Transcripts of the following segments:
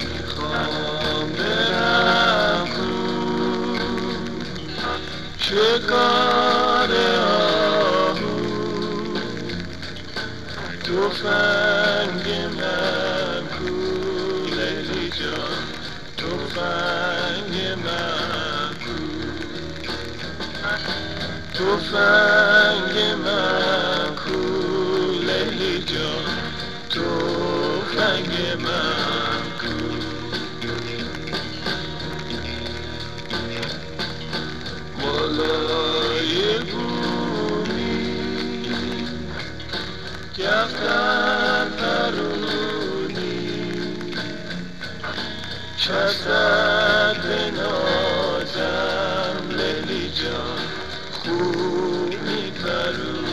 می‌خوام برم شکار آهو توفنگ من کو توفنگ چسد نازم لیلی جان خوب میپرونی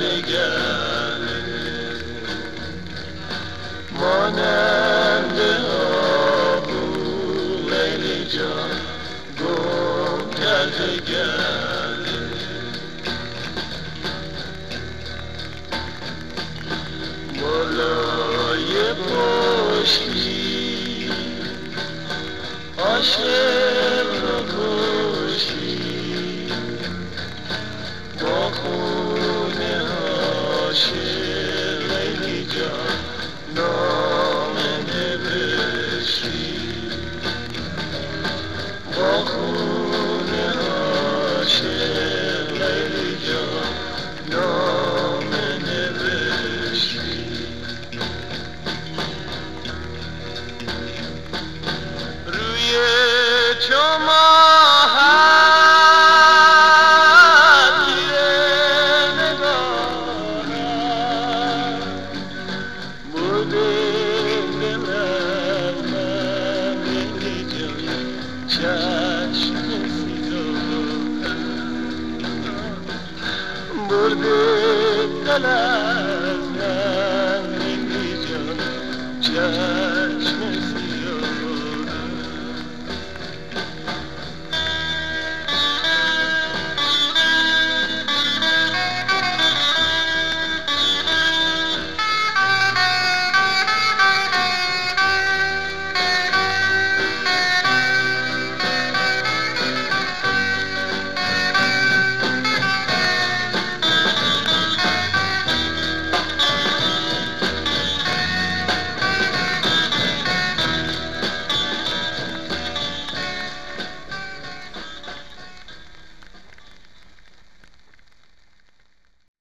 جگره مانند آبو ولی جا گم کرده گله بالای پشتی عاشق Durdu elenden ineceğim